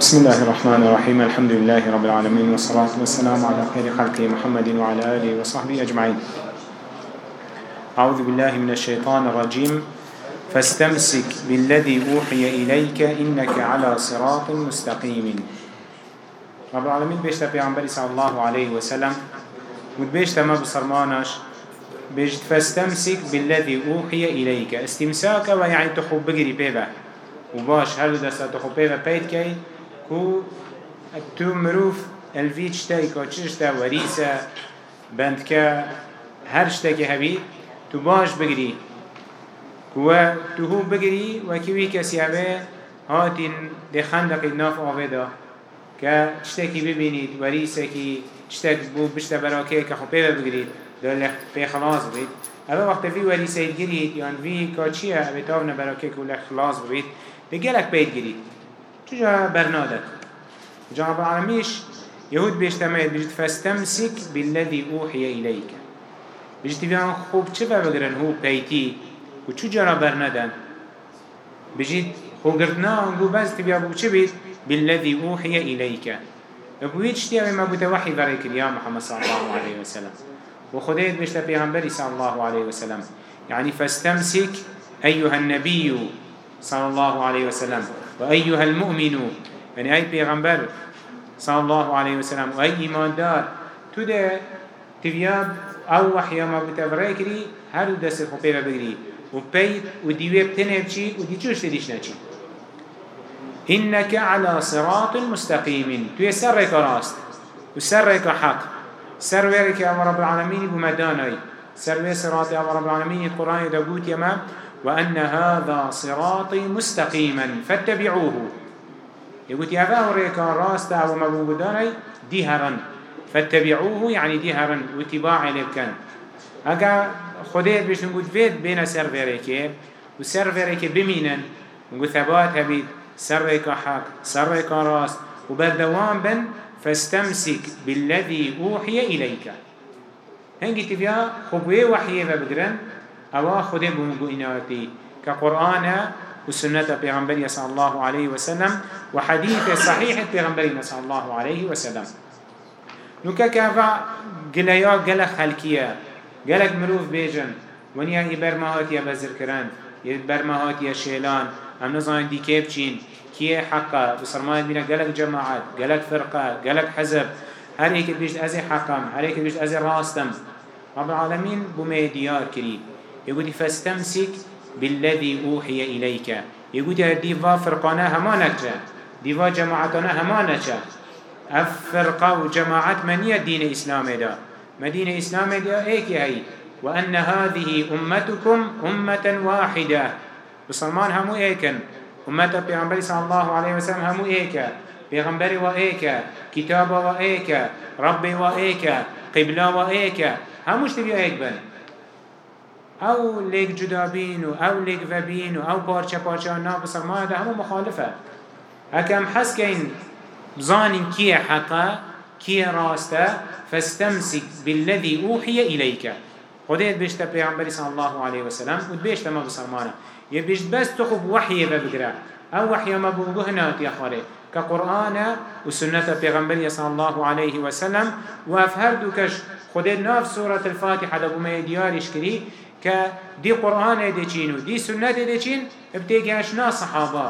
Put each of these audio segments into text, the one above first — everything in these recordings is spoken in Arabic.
بسم الله الرحمن الرحيم. الحمد لله رب العالمين والصلاة والسلام على خير خلقه محمد وعلى آله وصحبه أجمعين. أعوذ بالله من الشيطان الرجيم. فاستمسك بالذي أوحي إليك إنك على صراط مستقيم. رب العالمين بيشتا بيعنبري صلى الله عليه وسلم. وبيشتا ما بصرمانش بيشت فاستمسك بالذي أوحي إليك استمساك ويعني تخب بقري بيبه وباش هل دستا تخب بيبه بيت كي كو تو مروف الفي تشتاي كو تشتا وريسا بندكا هر شتاكي هبي تو باش بگري كو تو هو بگري وكيوي كسي هبه هاتين دي خندق ناف آوه که تشتاكي ببينيد وريسا كي تشتاك بو بشتا براكي كخو بيبا بگريد دول بي خلاص بيد اما وقت في وريسا يدگريد يعني في كاتشيا ابي تاونا براكي كو خلاص بيد دي گلك بيت چجا برنادك جا رب العالميش يهود بيجتمعيد بيجت فاستمسك بالذي أوحي إليك بيجت بيان خوب چفا بگرن هو بيتي و چجا برندن بيجت خو قردنا انقو بس تبيا بو چه بالذي أوحي إليك بويتش تيا ما بوتا وحي بريك يا محمد صلى الله عليه وسلم وخديت بيشتا بيغنبري صلى الله عليه وسلم يعني فاستمسك أيها النبي صلى الله عليه وسلم وأيها المؤمن يعني أي پیغمبر صلى الله عليه وسلم وأي إيمان دار تده تبياب أو وحي ما بتفريكري هر دست خو پیغا بگري و پي و ديوه بتنه بچي و إنك على صراط مستقيم توي سرك راست و سرك حق. سرك يا رب العالمين بمداني سرك صراط يا رب العالمين القرآن يدقوت يما وأن هذا صراطي مستقيما فاتبعوه. يقول يا فاو ريكا راستا ومبوداني ديهرا. فاتبعوه يعني ديهرا واتباع لبكن اگه خدایت بيش نقول فيد بين سرفريكي وسرفريكي بمينن نقول ثبات هبيد سرك حق سرك راست وبردوان بن فاستمسك بالذي أوحي إليك. هنجي تبيا خبوه وحيه بقرن أوا خده بمجو إناتي كقرآن وسنة پیغمبر صلى الله عليه وسلم وحديث صحيح پیغمبر صلى الله عليه وسلم. نوكا كافا قليا قل خلقية قلق مروف بيجن ونيا إبرمهات يا بزر كران إبرمهات يا شيلان هم نظام دي كيبچين كيه حقا بسرمان بينا قلق جماعات قلق فرقة قلق حزب هر هيك بيجد أزي حقم هر هيك بيجد أزي راستم رب العالمين بما ديار كريم يقول فاستمسك بالذي أوحي إليك. يقول ديفا فرقانا همانك ديفا جماعتنا همانك الفرقة وجماعات من الدين الإسلام دا؟ مدينة إسلام دا ايك هي؟ وأن هذه أمتكم أمة واحدة. بسلمان همو ايكن أمة بيغمبر صلى الله عليه وسلم همو ايكا بيغمبر وإيكا كتاب وإيكا ربي وإيكا قبلة وإيكا هموش تبي ايك بن. أو لیک جدا بین و أو لیک و بین و أو پارچه پارچه و نا بسرمانه ده همو مخالفه. هکم حس کن بزانین کیه حقا کیه راسته فاستمسك بالذي أوحي إليك خديت بيشتا پیغمبر صلى الله عليه وسلم ود بيشتا ما بسرمانه يبيشت بس تخب وحي ببقرا أو وحي ما بوجهنا يا خالي كقرآن وسنة پیغمبر صلى الله عليه وسلم وافهر دوكش خديت ناف سورة الفاتحة دبو ما ديارش كري که دی قرآن دچین و دی سنت دچین ابتگاشنا صحابه.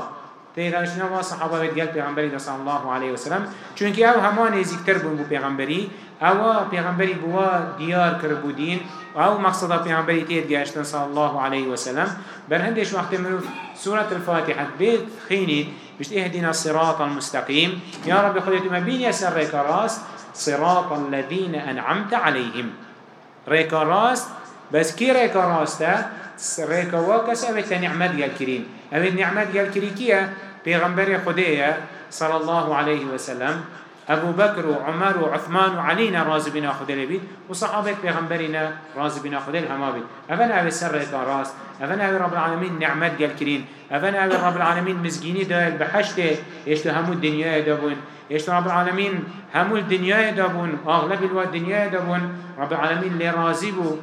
تيغاشنا ما صحابه بيت قال پیغمبری صلى الله عليه وسلم چونك أو همان ذكر بون بو پیغمبری. أو پیغمبری بوا دیار کربو دین. أو مقصد پیغمبری تيت گاشتن صلى الله عليه وسلم بر هندش وقت منو سورة الفاتحة بيت خيني بشت اهدنا الصراط المستقيم يا رب خليت ما بين يسر راست. صراط الذين أنعمت عليهم ريك راست بس كي ريكا راستا ريكا واكس اوه نعمت قال كرين اوه نعمت قال كري كيا پیغمبر خديه صلى الله عليه وسلم أبو بكر وعمر وعثمان وعلينا راز بنا خدي لبيت وصحابة پیغمبرنا راز بنا خدي الهما بيت. أفن أبي سر راس أفن أبي رب العالمين نعمت قال كرين أفن أبي رب العالمين مزجيني دال بحشته يشتو همو الدنيا يدبون يشتو رب العالمين همو الدنيا يدبون أغلب الوقت الدنيا يدبون رب العالمين اللي رازبو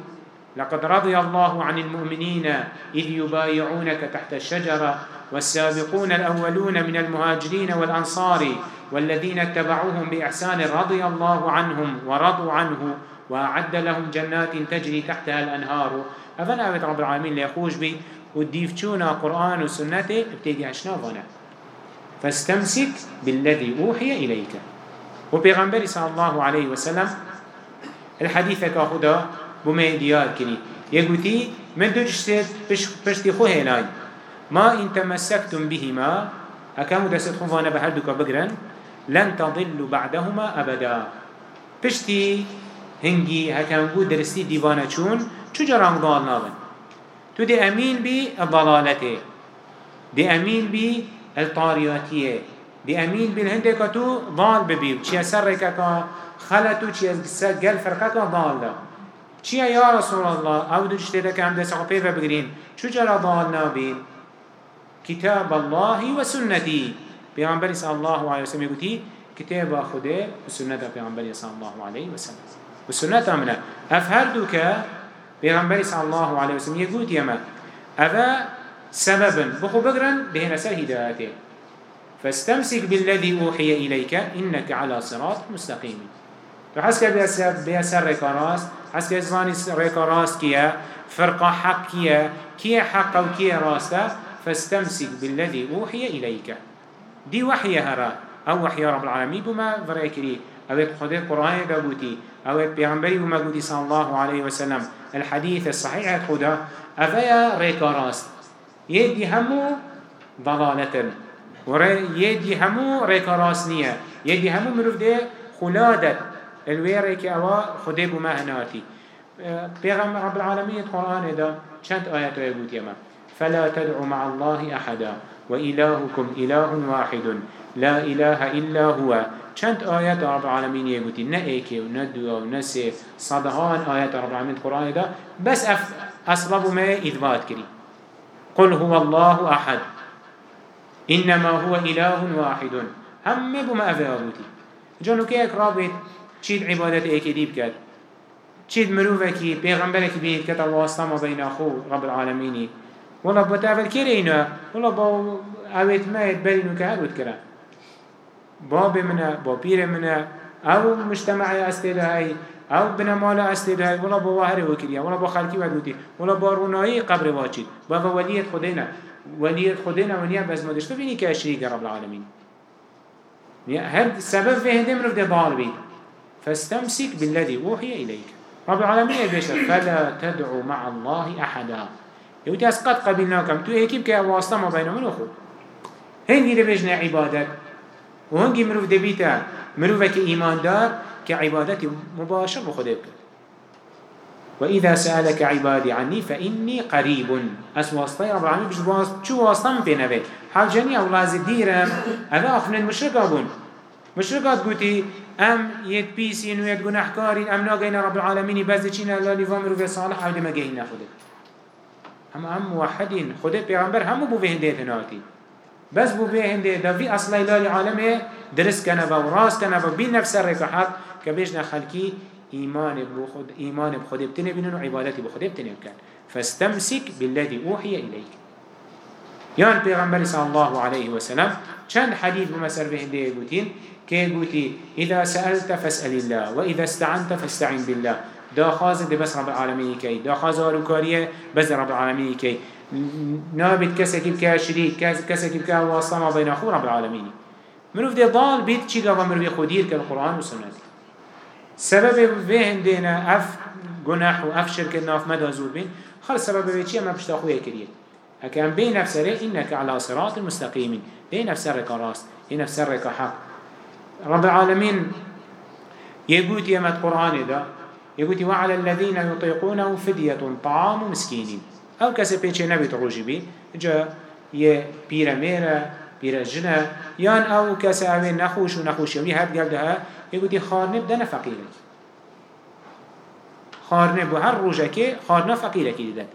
لقد رضي الله عن المؤمنين إذ يبايعونك تحت الشجرة والسابقون الأولون من المهاجرين والأنصار والذين اتبعوهم بإحسان رضي الله عنهم ورضوا عنه وأعد لهم جنات تجري تحتها الأنهار. أفن أبد رب العالمين ليخوش بي وديفتشونا قرآن وسنة ابتدي عشنا فانا فاستمسك بالذي أوحي إليك. وبيغنبري صلى الله عليه وسلم الحديث كاخدا بما ديار كري يقولي من دوجشتت بشتي خوه هلاي ما إن تمسكتم بهما أكامو دست خوفانا بهردك بقرن لن تضلوا بعدهما أبدا. بشتي هنگي هكامو درستي ديوانا چون چو جران ضال نابن. تو دي أمين بي الضلالته دي أمين بي الطارياتيه دي أمين بي الهندك تو ضال ببيو چيا سرك خلتو چيا قل فرقك ضال ده چیه یا رسول الله؟ أو دو جشته که هم دست پیفه بگرین چو جرا ضال نابین كتاب الله وسنتي پیغمبر صلى الله عليه وسلم يقول كتاب خده وسنة پیغمبر صلى الله عليه وسلم وسنة منا افهر دوك پیغمبر صلى الله عليه وسلم يقول يما أفا سببا بخو بقرن بهنا سر هدايته فاستمسك بالذي أوحي إليك إنك على صراط مستقيم فحسك بيسر ريكا راست. حسك إزغاني ريكا راست كيا فرقة حق كيا كيا حق وكيا راسته؟ فاستمسك بالذي أوحي إليك دي وحي هرا أو وحي رب العالمين بما فريكري أو خده قرآن دابوتي أو بيغنبري بما قدي صلى الله عليه وسلم. الحديث الصحيح خدا. أفيا ريكا راست. يدي همو ضلالة يدي همو ريكا راست نية يدي همو مروف دي خلادة الويريك أوا خده بما هناتي بيغنبر رب العالمين القرآن ده چند آيات يقول يما فلا تدعوا مع الله أحدا وإلهكم إله واحد لا إله إلا هو چند آيات رب العالمين يقولي نا ايكي و نا دوا و سي صدهان آيات رب العالمين القرآن ده بس أف أصلب ما إثبات كري قل هو الله أحد إنما هو إله واحد هم بما أفعلوتي جانو كي رابط چيد عبادت ايكي ديب كد چيد مروفكي پیغمبركي بيت كتا واسطة ما بين أخو رب العالمين ولا بتعمل كرينا ولا با اوت ما يتبرينو كهروت كرا باب منا با بير منا أو مجتمع استدهاي أو بنا مالا استدهاي ولا با واهر وكريا ولا با خلقي ودوتي ولا با رونائي قبر واجد. با وليت خدينا وليت خدينا ونيا بس ما دشتو بيني كاشريك رب العالمين هر سبب في هندم رفض ضال بيت فاستمسك بالذي وحي إليك. رب العالمين البشر فلا تدعو مع الله أحدا. يوتي اسقط قبلناكم تو هيك بك واسطة ما بين من أخو؟ هنجي دبجنا عبادت وهنجي مروف دبيتا مروفك إيمان دار كعبادتي مباشر بخده بك وإذا سألك عبادي عني فإني قريب أس واسطة رب العالمين واسطة شو واسطة من فينا بي حال جاني أولاز الديرم هذا أخنا المشركة بون. مشركات قوتي أم يد بيسين ويد قناحكارين أم ناقين رب العالمين بزيشين الله لفامر وفي صالح أو دي ما جهين خده هم هم موحدين خود پیغمبر هم بو هنده تناتی بس بو هنده دا في اصل الهی عالمه درس کنه و راست کنه و بی نفس که بیشن خلکی ایمان بو بخود ابتنه بینن و عبادتی بخود ابتنه بکن. فاستمسك بالذي اوحي اليك يان پیغمبر صلى الله عليه وسلم چند حديث بمسر بهنده يقولين كي يقولي إذا سألت فاسأل الله وإذا استعنت فاستعن بالله. دا خازن دي بس رب العالمين كي. دا خازن كاريه بس رب العالمين كي. نابد كيف كا شريك كسا كيف كا ما بين أخو رب العالمين. منو في ضال بيت چي قابا مروي خدير كالقرآن والسنة. سبب فيهن دينا أف جناح وأف شركة ناف مدى زور بين خلص سبب بيتشي ما بشتاخوية كريه هكذا بين نفسه إنك على صراط المستقيم بين نفسه راست بين نفسه حق. رب العالمين. يقول يمت قرآن ده يقول وعلى الذين يطيقونه فدية طعام مسكين. أو كسي بيتشي نبي تروجي بي جا يه بيرا ميرا بيرا جنا. يان أو كسي أوين نخوش ونخوش يوني هاد قال دها يقول خارنب دنا فقيرك خارنب وهر روجك خارنا فقيرك دي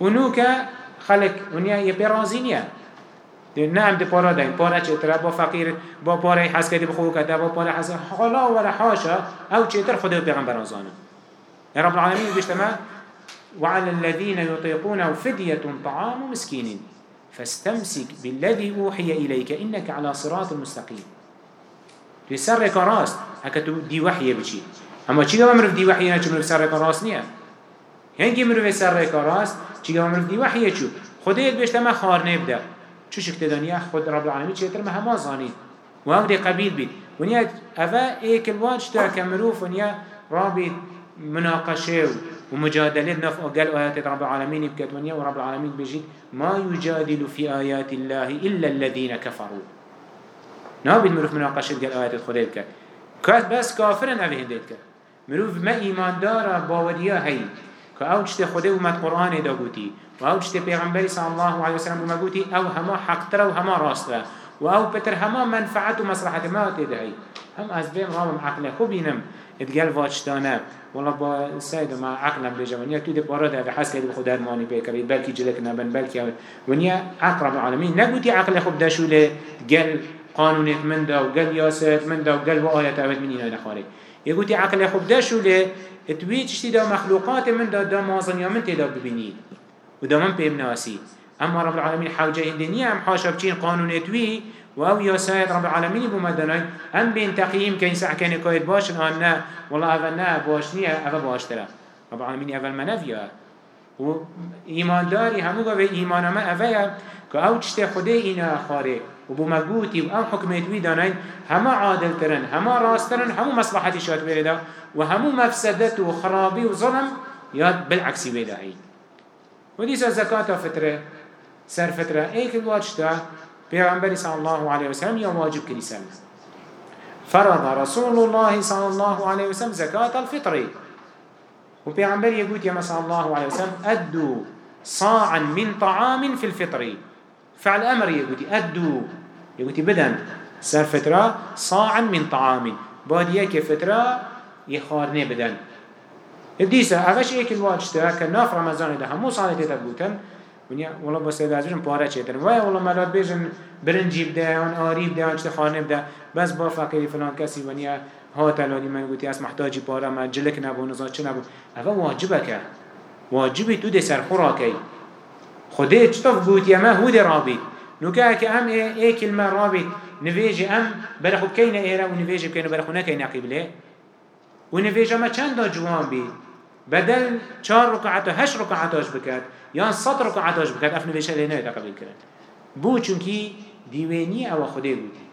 ونوكا خلق ونيا يبرازينيا نعم دي پارا داين پارا چتر با فقیر با پارا حس کردی بخو کده با پارا حس حالا ولا حاشا أو چتر خدا پیغمبر آزانه يا رب العالمين بيشتما وعلى الذين يطيقونه فدية طعام مسكين فاستمسك بالذي أوحي إليك إنك على صراط مستقيم لسر كراست هكذا دي وحي بشي اما چی گم مرف دی وحی نه چی مرف سر راست نیه هنگی مرف سر راست چی گم مرف دی وحی چو بهش ما خار نبده چو شکت دنیا خود رب العالمین؟ چه تر مهما زانی؟ و هم دی قبیل بید ونیا اوه ایک الواج تا کمروف ونیا رابط مناقشه و مجادله نف قال آيات رب العالمين بكت ونيا ورب العالمين بيجيد ما يجادل في آيات الله إلا الذين كفروا نابد مروف مناقشة قال آيات خديت كت كات بس كافرن أبي هنديت كت مروف ما ایمان داره باوریا هی. که أو چت خدا اومد قرآن دا گوتی و أو چت پیغمبری صلی الله علیه وسلم اومد گوتی أو هما حق تره و هما راست تره و أو پتر هما منفعت و مصلحت ما تیده هی هم از بیم رامم عقل خوبینم ادگل واجتانه والله با سيد ما عقلم بيجا ونيا تو دي بارد هذا حس كده بخدار ماني بيكري بلكي جلك نبن بلكي ونيا عقرب العالمين نقولي عقل خوب دشوله. قال قانونات من دا وقال ياسات من دا وقال وآيات أبد من إنا دخاري يقولي عقل خوب ده شو له اتوي تشتي دا مخلوقات من دا دا مازن يا من تدا ببيني ودا من بيم ناسي أما رب العالمين حوجه الدنيا أم حاشا بچين قانون اتوي وأو يا سيد رب العالمين بمدناي أم بين تقييم كين كان كويت باش أن نا والله أفا نا باش نيا أفا باش ترى رب العالمين أفا المنافيا و إيمان داري همو قوي إيمان ما أفا كأو تشتي خده إنا خاري و بو مگوتی و ام حکمت وی دانین همه عادل ترن همه راست ترن همه مصلحتی شاد بیرده و همه مفسدت و خرابی و ظلم یاد بالعکسی بیده هی و دیسا زکاة فتره سر فتره ایک الواج تا پیغمبری صلی الله علیه وسلم یا واجب کری سلم فرض رسول الله صلى الله عليه وسلم زكاة الفطر وبيعمبر يقول يا صلى الله عليه وسلم أدوا صاعا من طعام في الفطر فعل أمر يقول أدوا يقول بدن سر فترة صاعا من طعام بعد يك فترة يخارني بدن الديسة أغش إيك الواجتا كناف رمضان ده همو صالة تتبوتن ونیا والله بس ازشون پاره چیتن وای والله ملات بیشن برنجی بده اون آری بده اون چه خانه بده بس با فقیری فلان کسی ونیا ها تلالی من گوتی از محتاجی پاره ما جلک نبود نزاد چه نبود اول واجبه که واجبی تو ده سر خوراکی خده چطف گوتی اما هود رابی نوكا که ام اي كلمة رابط نفيجي ام برخو بكين ايرا ونفيجي بكين برخو نكين قبله ونفيجي ما چند جوان بي بدل چار ركعات هش ركعاتاش بكات يان صد ركعاتاش بكات اف نفيجي لينا يتقبل كرن بو چونكي ديواني أو خده بودي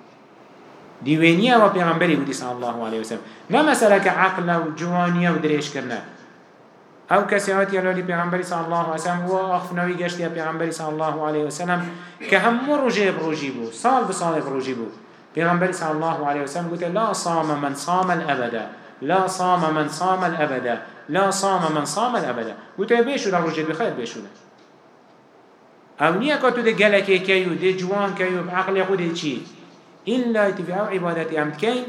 ديواني أو پیغمبري بودي صلى الله عليه وسلم ما مسألة كعقل و جوانية و دريش كرنا أو کسی هاتی الالی پیغمبری صلی الله علیه وسلم و آخفناوی گشتی پیغمبری صلی الله علیه وسلم که هم روجه بروجی بو سال بسال بروجی بو. پیغمبری صلی الله علیه وسلم گوته لا صام من صام الابدا لا صام من صام الابدا لا صام من صام الابدا گوته بیشو در روجه بخیر بیشو أو نیا که تو ده گلک کیو ده جوان کیو عقل خود چی إلا تبعو عبادتي أمتكين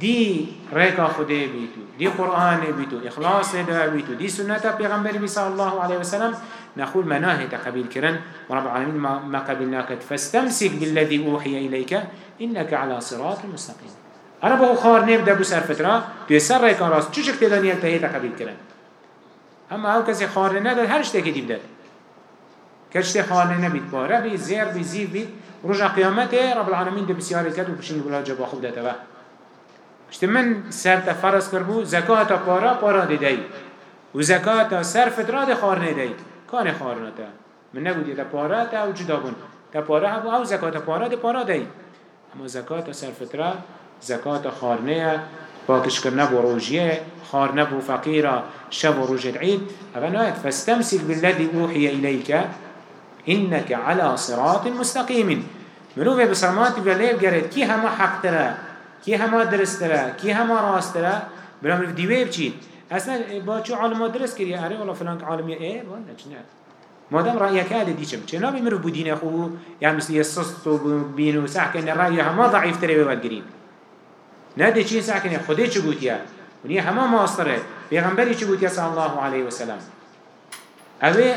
دی ریکا خدا بیتو دی قرآن بیتو إخلاص دا بیتو دی سنت پیغمبر بی صلی الله علیه وسلم. نقول مناه تقبيل كرن. ورب العالمين ما قبلناك فاستمسك بالذي أوحي إليك إنك على صراط مستقيم. آره با خوار نیم دبو سر فترا توی سر ریکان راست چوچک تیدانی یک تهیت قبیل کرن اما او کسی خوار نداد هر شته که دیب داد کشت خوار نبید باره بی زیر بی زیر بی روش قیامت رب العالمین دو بسیار کرد و پشین بلا جبا خوب داده و کشت من سر تفرس کربو زکاة پارا پارا دیده و زکاة سر فترا دی خوار نده کان خوار نده من نگو تا پارا تا او جدا بون تا پارا او زکاة پارا دی پارا دی اما زکاة سر فترا زکات خار نه باکش کرنا بو روجیه خار نبو فقيرا شب روج العيد أغنات فاستمسك بالذي أوحي إليك إنك على صراط مستقيم منو بسرمات بليل قرد كي هما حق ترى کی همه درست تره کی همه راست تره؟ برام رف دیوه بچید أصلا با چو عالمات درست کردی؟ آره ولا فلان عالمیه. آه با نه. مادام رأيك هذا ديشم چنا بيمرو بدين أخو؟ يعني مثل يسست وبينو ساكن الرأي هما ضعيف تري بودقرين نادي چين ساكن خده چو قوتيا ونيا هما ماستره. بيغمبري چو قوتيا صلى الله عليه وسلم. اوه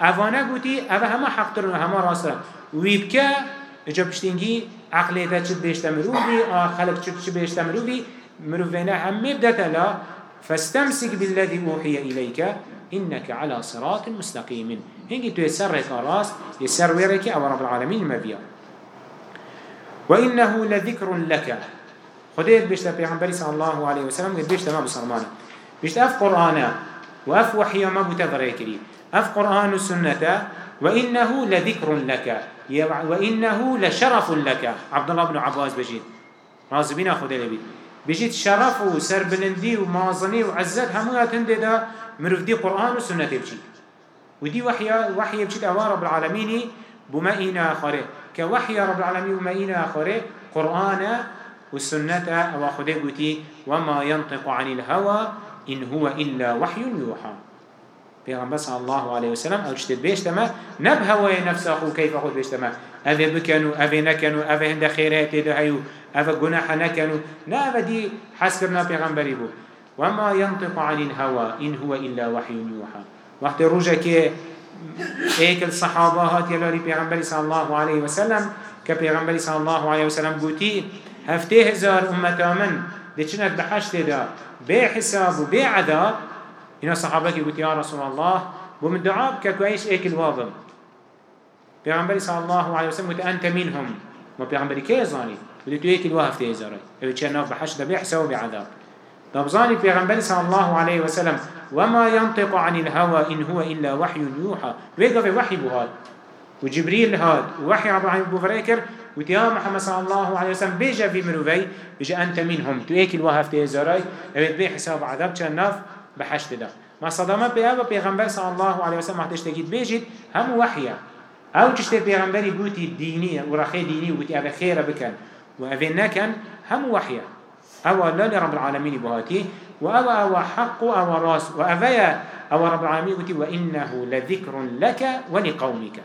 اوانا قوتي اوه هما حق ترن هما راستره ويبكا اجا بشتنگی عقلیتا چه بیشتر مروفی آه خلق چه بیشتر مروفی مروفینا همه بدتا لا فاستمسك بالذي أوحي إليك إنك على صراط مستقيم هنجي تو يسرك راس يسر ويرك أو رب العالمين ما فيها وإنه لذكر لك خديت بيشتا بيغنبري صلى الله عليه وسلم قد بيشتا ما بصرمانة. بيشتا أف قرآن وأف وحي ما بتذريكري أف قرآن السنة وإنه لذكر لك. وإنه لشرف لك. عبد الله بن عباس بجيد رازبين خدي لبيت بجيت شرف وسر بلندي ومازني وعزت. هموات هنده دا مروف دي قرآن وسنة بجي. ودي وحي وحي بجيت أوا رب العالمين بما إينا آخره كوحي رب العالمين بما إينا آخره قرآن والسنة أو خده قتي وما ينطق عن الهوى إن هو إلا وحي يوحى. پیغمبر صلى الله عليه وسلم أو چتت بيشتما نب هوای نفس أخو كيف خود بيشتما اوه بكنو اوه نكنو اوه هند خيرات ده هيو اوه گناح نكنو. نا اوه دي حسكرنا پیغمبری بو وما ينطق عن الهوى إن هو إلا وحي يوحى. وقت روجا كي ايك الصحابة هات يلاري پیغمبر صلى الله عليه وسلم كبيغمبر صلى الله عليه وسلم قوتي هفته هزار أمتا من. دي چنك بحشت دا بي حساب و بي عذاب. هنا صحابك يقول يا رسول الله ومن دعاء كويس ايك الواضم پیغمبر صلى الله عليه وسلم قلت أنت منهم. ما پیغمبر كي زاني قلت ايك الواهف تيزاري ايو ناف بحشت بيحسا وبعذاب طب زاني پیغمبر صلى الله عليه وسلم وما ينطق عن الهوى إن هو إلا وحي يوحى ويقف وحي بهاد وجبريل هاد ووحي رب العالمين بفريكر وتيا محمد صلى الله عليه وسلم بيجا في مروفي بيجا أنت منهم. تو ايك الواهف تيزاري ايو بي حساب عذاب چه ناف بحشت ده. ما صدامه أو پیغمبر صلی الله علیه و سلم وقتش تگید بيجید هم وحیه أو چشته پیغمبری بوتی دینی و رخی دینی و بوتی أو خیر بکن و أو نکن هم وحیه أو لا لرب العالمين بهاتي وأو أو حق أو راس. وأفيا أو رب العالمين قلت وإنه لذكر لك ولقومك.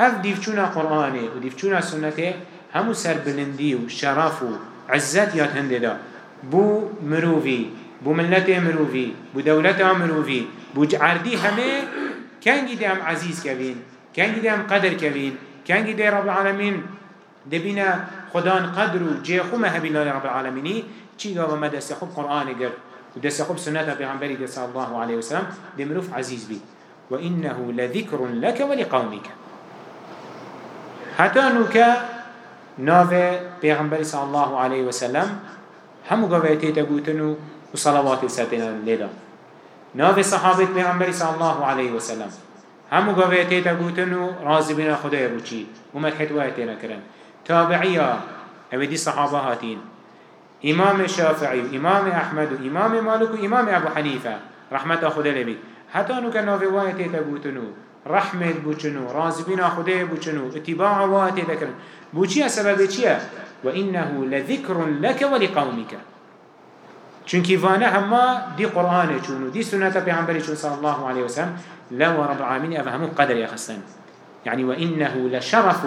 أف ديفشونا قرآنه وديفشونا سنته همو سر بلندي وشرف وعزت يات هنده بو مروفي بو ملت مروفي بو دولت مروفي بو عردي همه هم عزيز كبين كان جدي هم قدر كبين كان جدي رب العالمين دبينا خدان قدر و جيخو مهبي الله رب العالمين چي قابا ما دست خوب قرآن قر و دست خوب سنة پیغمبری دست الله عليه وسلم دي مروف عزيز بي وإنه لذكر لك ولقومك حتى نوكا ناوه پیغمبری صلى الله عليه وسلم همو قوة تيتا قوتنو وصلوات الساتين الليلة ناف صحابة پیغمبر صلى الله عليه وسلم همو قوه تيتا قوتنو رازي بنا خدای بوچي ومدحت وایتینا کرن تابعية اوه دي صحابة هاتين امام شافعي امام احمد امام مالك امام ابو حنيفة رحمة خدای لبي حتى نو كان ناف وایت تيتا قوتنو رحمت بوچنو رازي بنا خدای بوچنو اتباع وایتینا کرن بوچي سبب چيه وإنه لذكر لك ولقومك چونکی وانه همه دی قرآن چونو دی سنت پیغمبری چون صلی الله علیه وسلم لو رب العالمین اف همو قدر يخستن يعني وإنه لشرف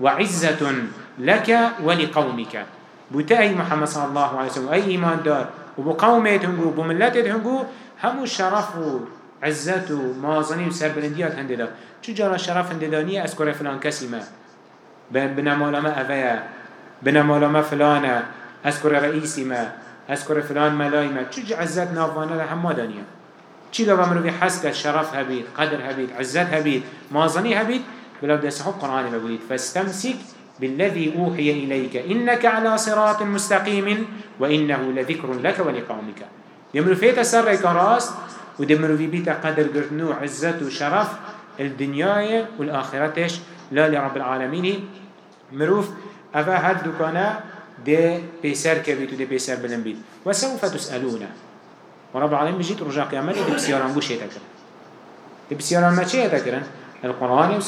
وعزة لك ولقومك بتأي محمد صلى الله عليه وسلم أي إيمان دار وبقومت هنگو وبملتت هنگو همو شرف وعزة ومازني وسربلنديات هنده چو جارا شرف هنده دانية أذكر فلان كسي ما؟ بنمالما أفيا بنمالما فلانا أذكر رئيسي ما أذكر فلان ملاي ما. چج عزت نافوانا لهم دنيا چی لو في حسك الشرف هبيت قدر هبيت عزت هبيت مازني هبيت بلو دست حب قرآن بقوليت فاستمسك بالذي أوحي إليك إنك على صراط مستقيم وإنه لذكر لك ولقومك يمرو فيت سر كراس ودمرو في بيت قدر قرنو عزت وشرف الدنيا والآخرتش. لا لرب العالمين. مروف أفا هاد دكانا ده بيسر كبيت وده بيسر بلن بيت وسوف تسألون. ورب العالمين بجيت رجاء قيامته ده بسياران بو شيء تكرن ده بسياران ما شيء تكرن القرآن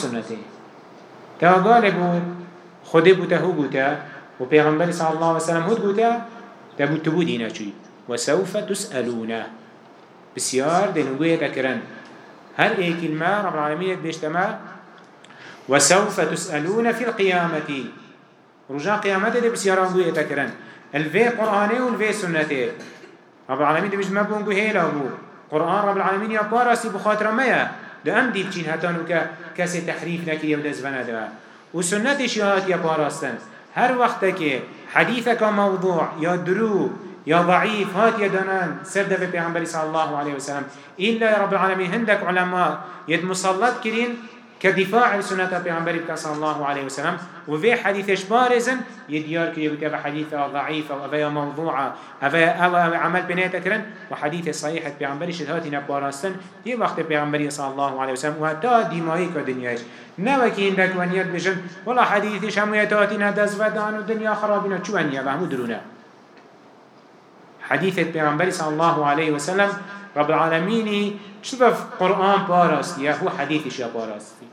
قال بو خده بو تهو بوتا وبيغمبر صلى الله عليه وسلم هود بوتا تبو تبو دينا شوي وسوف تسألون. بسيار ده نقوية تكرن هل إيه كلمة رب العالمين بيشتما وسوف تسألون في القيامة. رجاء قيامته دي بسياران قوية تكرن الفي قرآنه والفي سنته رب العالمين دي مش مبون هيلا بو قرآن رب العالمين يا بارسي بخاطر ميا ده أم دي بچين هتانو كا كسي تحريف نكي يو دزبنا ده وسنة شهات يا باراستن هر وقت که حديثك موضوع يا يا ضعيف هات يا دنان سرد في پیغمبر صلى الله عليه وسلم. إلا رب العالمين هندك علماء. يد مسلط كرين كدفاع سنة پیغمبر صلى الله عليه وسلم. وفي حديثش بارزن يديار كي يقول حديث ضعيف أو أفيا موضوع أفيا أو عمل بنيت كرن وحديث صحيح پیغمبر شهاتي نباراستن دي وقت پیغمبر صلى الله عليه وسلم. وحتى ديمائي كدنياش. نوكي هندك ونيات بجن. والله حديثش هم يتاتين ودان ودنيا خرابنا شو ونيا فهمو درونا. حديث پیغمبر صلى الله عليه وسلم رب العالمين شوف قرآن باراستي هو حديثش باراستي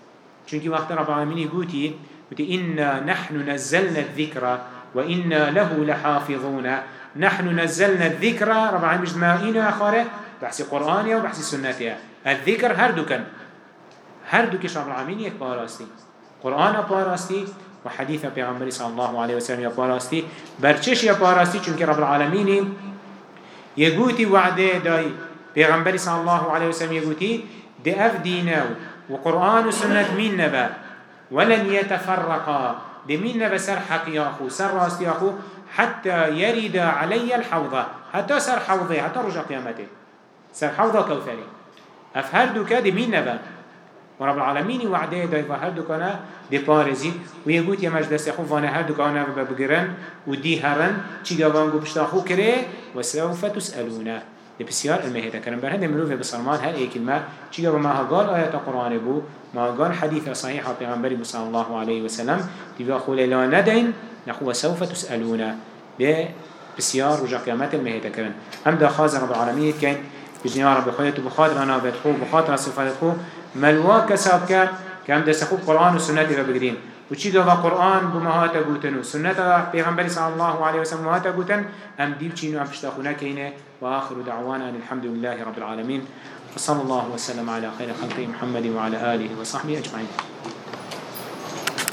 چونكي وقت رب العالمين قوتي قوتي إنا نحن نزلنا الذكر وإنا له لحافظون. نحن نزلنا الذكر رب العالمين إنا أخاره بحث قرآن أو بحث سنة الذكر هردو كان هردو كش رب العالمين يك باراستي قرآن باراستي وحديث پیغمبر صلى الله عليه وسلم يا باراستي برچش يا باراستي چونك رب العالمين يقوتي وعده داي. پیغمبر صلى الله عليه وسلم يقوتي دي اف دينه وقرآن وسنة مين نبأ؟ ولن يتفرقا. دي مين نبأ؟ سر حق ياخو سر راست ياخو حتى يرد علي الحوضة حتى سر حوضه حتى رجع قيامته. سر حوضة كوثري أفهر دوكا دي مين نبأ؟ ورب العالمين وعده داي فهر دوكانا دي بارزي ويقول يا مجلس يخو فانا هر دوكانا ببقرن ودي هرن چي قوانقو بشتاخو كري وسوف تسألونه بسیار علمه هيدا كرم بر بسلمان هر اي كلمة چيگه ما قال آيات قرآن بو ما قال حديث صحيحة پیغمبر صلى الله عليه وسلم تبا خول لا ندين نخو سوف تسألون ده بسيار رجع قيامات علمه هيدا كرم هم ده خازن رب العالمين كان بجن يا رب خودتو بخاطر أنا بدخو بخاطر صفات خو ملوا كساب كان كم ده سخوب قرآن وسنة بقدرين وچی دوا قرآن بو مهاتا گوتن و سنت پیغمبر صلی الله علیه وسلم مهاتا گوتن ام دیو چینو ام پشتاخونه کینه و آخر دعوانا الحمد لله رب العالمين وصلى الله وسلم على خير خلقه محمد وعلى آله وصحبه أجمعين